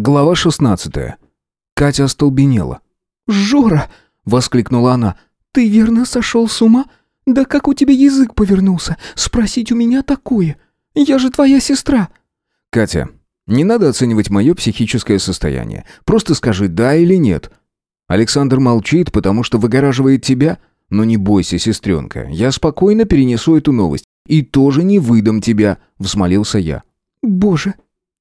Глава 16. Катя остолбенела. «Жора!» — воскликнула она. «Ты верно сошел с ума? Да как у тебя язык повернулся? Спросить у меня такое? Я же твоя сестра!» «Катя, не надо оценивать мое психическое состояние. Просто скажи «да» или «нет». Александр молчит, потому что выгораживает тебя. Но не бойся, сестренка, я спокойно перенесу эту новость. И тоже не выдам тебя», — взмолился я. «Боже,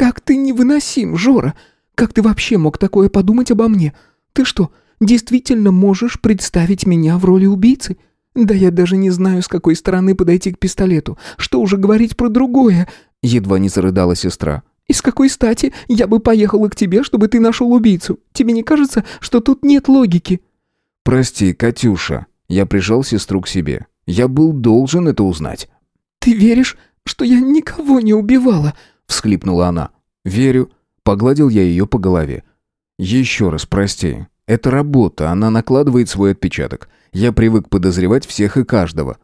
как ты невыносим, Жора! Как ты вообще мог такое подумать обо мне? Ты что, действительно можешь представить меня в роли убийцы? Да я даже не знаю, с какой стороны подойти к пистолету. Что уже говорить про другое?» Едва не зарыдала сестра. «И с какой стати я бы поехала к тебе, чтобы ты нашел убийцу? Тебе не кажется, что тут нет логики?» «Прости, Катюша». Я прижал сестру к себе. Я был должен это узнать. «Ты веришь, что я никого не убивала?» Всхлипнула она. «Верю». Погладил я ее по голове. «Еще раз прости. Это работа, она накладывает свой отпечаток. Я привык подозревать всех и каждого».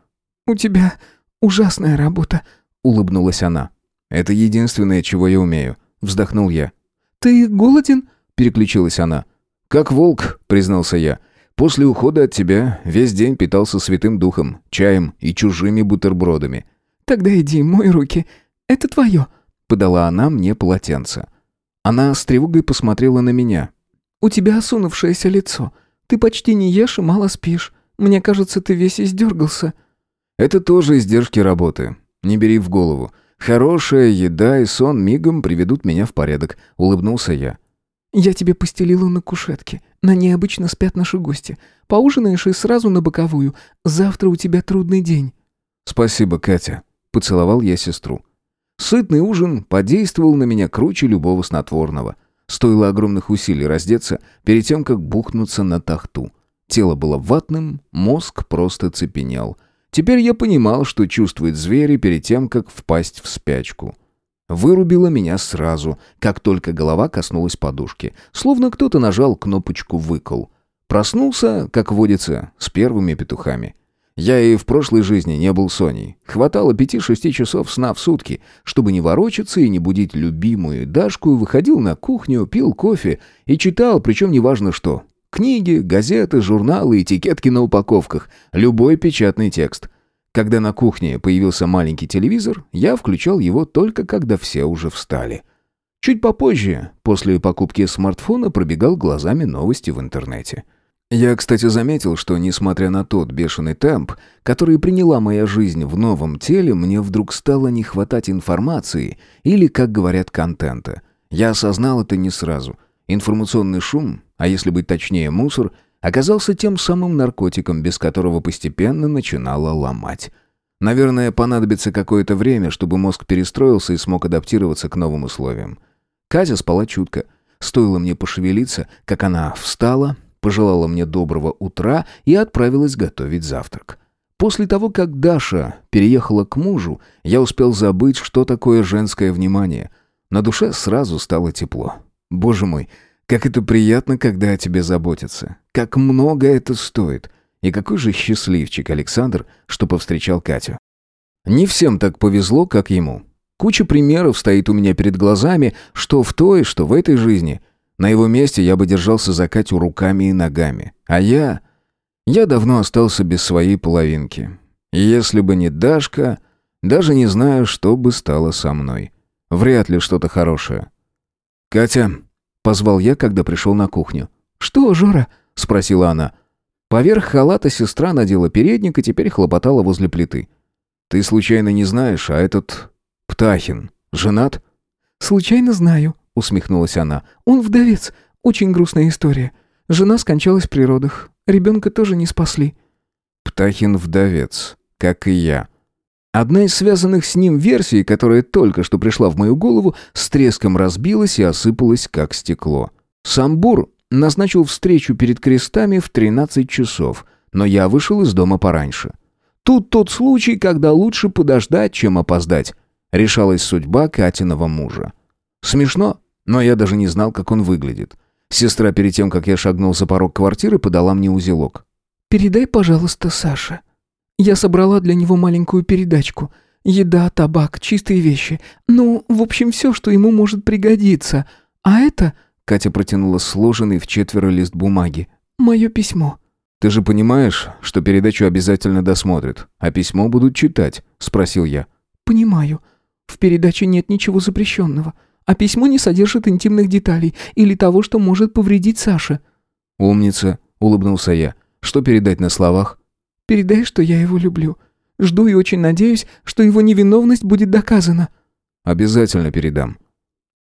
«У тебя ужасная работа», — улыбнулась она. «Это единственное, чего я умею», — вздохнул я. «Ты голоден?» — переключилась она. «Как волк», — признался я. «После ухода от тебя весь день питался святым духом, чаем и чужими бутербродами». «Тогда иди, мой руки. Это твое», — подала она мне полотенце. Она с тревогой посмотрела на меня. «У тебя осунувшееся лицо. Ты почти не ешь и мало спишь. Мне кажется, ты весь издергался». «Это тоже издержки работы. Не бери в голову. Хорошая еда и сон мигом приведут меня в порядок», — улыбнулся я. «Я тебе постелила на кушетке. На ней обычно спят наши гости. Поужинаешь и сразу на боковую. Завтра у тебя трудный день». «Спасибо, Катя», — поцеловал я сестру. Сытный ужин подействовал на меня круче любого снотворного. Стоило огромных усилий раздеться перед тем, как бухнуться на тахту. Тело было ватным, мозг просто цепенел. Теперь я понимал, что чувствует звери перед тем, как впасть в спячку. Вырубило меня сразу, как только голова коснулась подушки, словно кто-то нажал кнопочку «выкол». Проснулся, как водится, с первыми петухами. Я и в прошлой жизни не был Соней. Хватало пяти-шести часов сна в сутки, чтобы не ворочаться и не будить любимую Дашку, выходил на кухню, пил кофе и читал, причем неважно что. Книги, газеты, журналы, этикетки на упаковках, любой печатный текст. Когда на кухне появился маленький телевизор, я включал его только когда все уже встали. Чуть попозже, после покупки смартфона, пробегал глазами новости в интернете. Я, кстати, заметил, что, несмотря на тот бешеный темп, который приняла моя жизнь в новом теле, мне вдруг стало не хватать информации или, как говорят, контента. Я осознал это не сразу. Информационный шум, а если быть точнее мусор, оказался тем самым наркотиком, без которого постепенно начинало ломать. Наверное, понадобится какое-то время, чтобы мозг перестроился и смог адаптироваться к новым условиям. Катя спала чутко. Стоило мне пошевелиться, как она встала, пожелала мне доброго утра и отправилась готовить завтрак. После того, как Даша переехала к мужу, я успел забыть, что такое женское внимание. На душе сразу стало тепло. Боже мой, как это приятно, когда о тебе заботятся. Как много это стоит. И какой же счастливчик Александр, что повстречал Катю. Не всем так повезло, как ему. Куча примеров стоит у меня перед глазами, что в той, что в этой жизни – на его месте я бы держался за Катю руками и ногами. А я... Я давно остался без своей половинки. И если бы не Дашка, даже не знаю, что бы стало со мной. Вряд ли что-то хорошее. «Катя», — позвал я, когда пришел на кухню. «Что, Жора?» — спросила она. Поверх халата сестра надела передник и теперь хлопотала возле плиты. «Ты случайно не знаешь, а этот... Птахин женат?» «Случайно знаю», усмехнулась она. «Он вдовец. Очень грустная история. Жена скончалась при родах. Ребенка тоже не спасли». «Птахин вдовец, как и я». Одна из связанных с ним версий, которая только что пришла в мою голову, с треском разбилась и осыпалась, как стекло. Самбур назначил встречу перед крестами в 13 часов, но я вышел из дома пораньше. Тут тот случай, когда лучше подождать, чем опоздать. Решалась судьба Катиного мужа. Смешно, но я даже не знал, как он выглядит. Сестра перед тем, как я шагнул за порог квартиры, подала мне узелок. «Передай, пожалуйста, Саше. Я собрала для него маленькую передачку. Еда, табак, чистые вещи. Ну, в общем, все, что ему может пригодиться». А это...» Катя протянула сложенный в четверо лист бумаги. «Мое письмо». «Ты же понимаешь, что передачу обязательно досмотрят, а письмо будут читать?» — спросил я. «Понимаю. В передаче нет ничего запрещенного, а письмо не содержит интимных деталей или того, что может повредить Саше». «Умница», — улыбнулся я. «Что передать на словах?» «Передай, что я его люблю. Жду и очень надеюсь, что его невиновность будет доказана». «Обязательно передам».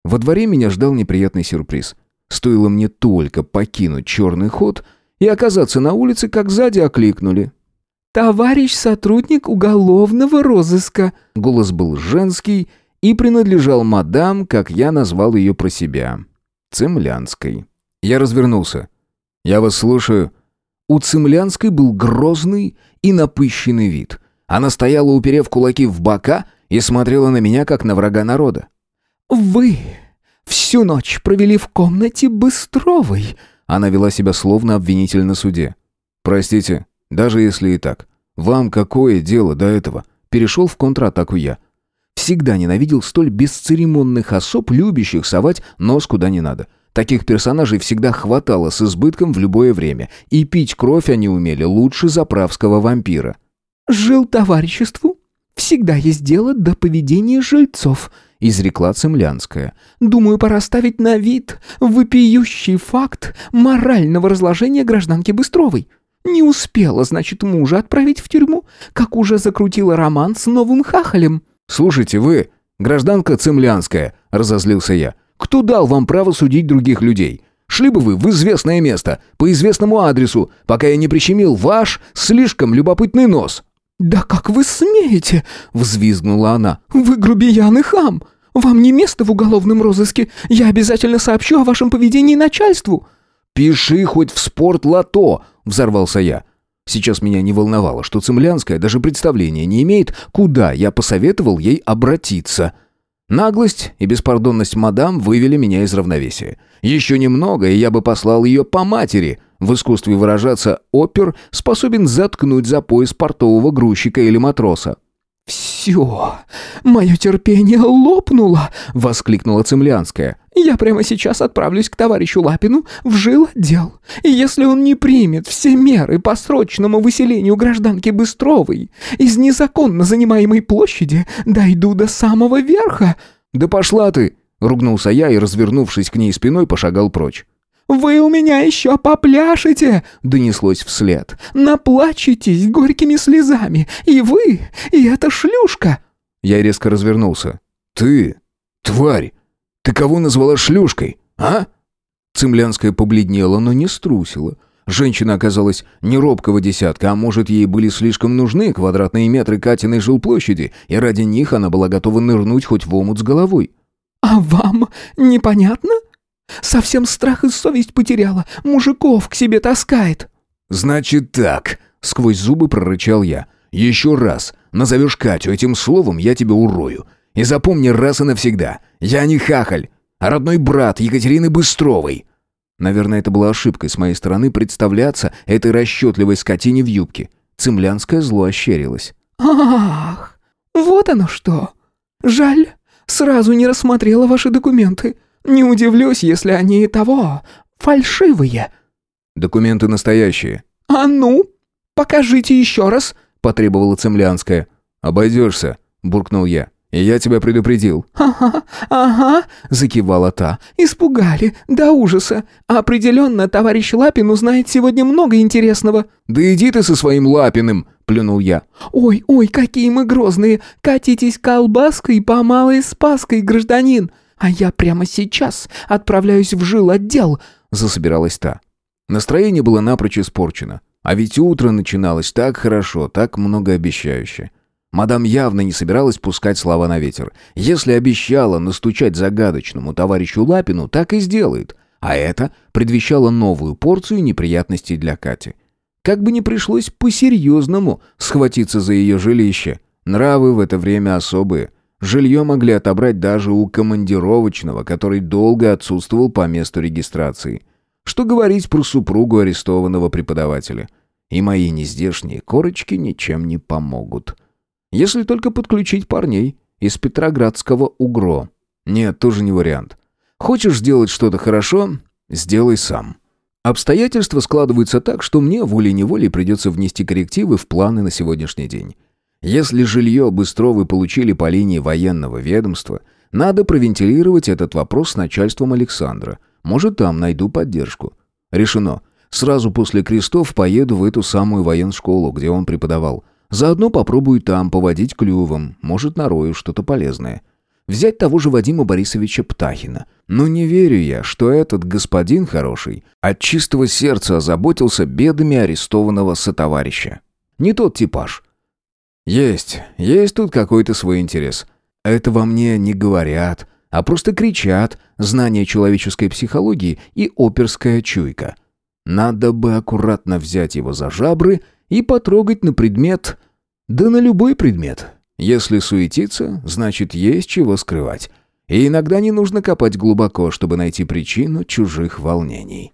Во дворе меня ждал неприятный сюрприз. Стоило мне только покинуть черный ход и оказаться на улице, как сзади окликнули. «Товарищ сотрудник уголовного розыска!» Голос был женский и принадлежал мадам, как я назвал ее про себя. Цемлянской. Я развернулся. «Я вас слушаю». У Цемлянской был грозный и напыщенный вид. Она стояла, уперев кулаки в бока, и смотрела на меня, как на врага народа. «Вы всю ночь провели в комнате Быстровой». Она вела себя словно обвинитель на суде. «Простите, даже если и так. Вам какое дело до этого?» Перешел в контратаку я. Всегда ненавидел столь бесцеремонных особ, любящих совать нос куда не надо. Таких персонажей всегда хватало с избытком в любое время, и пить кровь они умели лучше заправского вампира. «Жил товариществу? Всегда есть дело до поведения жильцов», — изрекла Цемлянская. «Думаю, пора ставить на вид вопиющий факт морального разложения гражданки Быстровой. Не успела, значит, мужа отправить в тюрьму, как уже закрутила роман с новым хахалем». «Слушайте, вы, гражданка Цемлянская», — разозлился я, — «кто дал вам право судить других людей?» Шли бы вы в известное место, по известному адресу, пока я не прищемил ваш слишком любопытный нос». «Да как вы смеете?» — взвизгнула она. «Вы грубиян и хам! Вам не место в уголовном розыске. Я обязательно сообщу о вашем поведении начальству». «Пиши хоть в спорт-лото!» — взорвался я. Сейчас меня не волновало, что Цемлянская даже представления не имеет, куда я посоветовал ей обратиться. Наглость и беспардонность мадам вывели меня из равновесия. Еще немного, и я бы послал ее по матери. В искусстве выражаться опер способен заткнуть за пояс портового грузчика или матроса. «Все, мое терпение лопнуло!» — воскликнула Цемлянская. «Я прямо сейчас отправлюсь к товарищу Лапину в жилотдел. И если он не примет все меры по срочному выселению гражданки Быстровой из незаконно занимаемой площади, дойду до самого верха». «Да пошла ты!» — ругнулся я и, развернувшись к ней спиной, пошагал прочь. «Вы у меня еще попляшете!» — донеслось вслед. «Наплачетесь горькими слезами! И вы, и эта шлюшка!» Я резко развернулся. «Ты, тварь, ты кого назвала шлюшкой, а?» Цемлянская побледнела, но не струсила. Женщина оказалась не робкого десятка, а может, ей были слишком нужны квадратные метры Катиной жилплощади, и ради них она была готова нырнуть хоть в омут с головой. «А вам непонятно?» Совсем страх и совесть потеряла. Мужиков к себе таскает». «Значит так», — сквозь зубы прорычал я. «Еще раз назовешь Катю этим словом, я тебя урою. И запомни раз и навсегда, я не хахаль, а родной брат Екатерины Быстровой». Наверное, это была ошибкой с моей стороны представляться этой расчетливой скотине в юбке. Цемлянская зло ощерилась. «Ах, вот оно что! Жаль, сразу не рассмотрела ваши документы. Не удивлюсь, если они и того, фальшивые». «Документы настоящие». «А ну, покажите еще раз», — потребовала Цемлянская. «Обойдешься», — буркнул я. «И я тебя предупредил». «Ага, ага», — закивала та. «Испугали, до ужаса. Определенно, товарищ Лапин узнает сегодня много интересного». «Да иди ты со своим Лапиным», — плюнул я. «Ой, ой, какие мы грозные! Катитесь колбаской по малой спаской, гражданин!» «А я прямо сейчас отправляюсь в жил отдел», — засобиралась та. Настроение было напрочь испорчено. А ведь утро начиналось так хорошо, так многообещающе. Мадам явно не собиралась пускать слова на ветер. Если обещала настучать загадочному товарищу Лапину, так и сделает. А это предвещало новую порцию неприятностей для Кати. Как бы ни пришлось по-серьезному схватиться за ее жилище. Нравы в это время особые — Жилье могли отобрать даже у командировочного, который долго отсутствовал по месту регистрации. Что говорить про супругу арестованного преподавателя? И мои нездешние корочки ничем не помогут. Если только подключить парней из Петроградского УГРО. Нет, тоже не вариант. Хочешь сделать что-то хорошо – сделай сам. Обстоятельства складываются так, что мне волей-неволей придется внести коррективы в планы на сегодняшний день. Если жилье Быстровы получили по линии военного ведомства, надо провентилировать этот вопрос с начальством Александра. Может, там найду поддержку. Решено. Сразу после крестов поеду в эту самую военшколу, где он преподавал. Заодно попробую там поводить клювом, может, нарою что-то полезное. Взять того же Вадима Борисовича Птахина. Но не верю я, что этот господин хороший от чистого сердца озаботился бедами арестованного сотоварища. Не тот типаж. Есть, есть тут какой-то свой интерес. Это во мне не говорят, а просто кричат знание человеческой психологии и оперская чуйка. Надо бы аккуратно взять его за жабры и потрогать на предмет... Да на любой предмет. Если суетиться, значит, есть чего скрывать. И иногда не нужно копать глубоко, чтобы найти причину чужих волнений.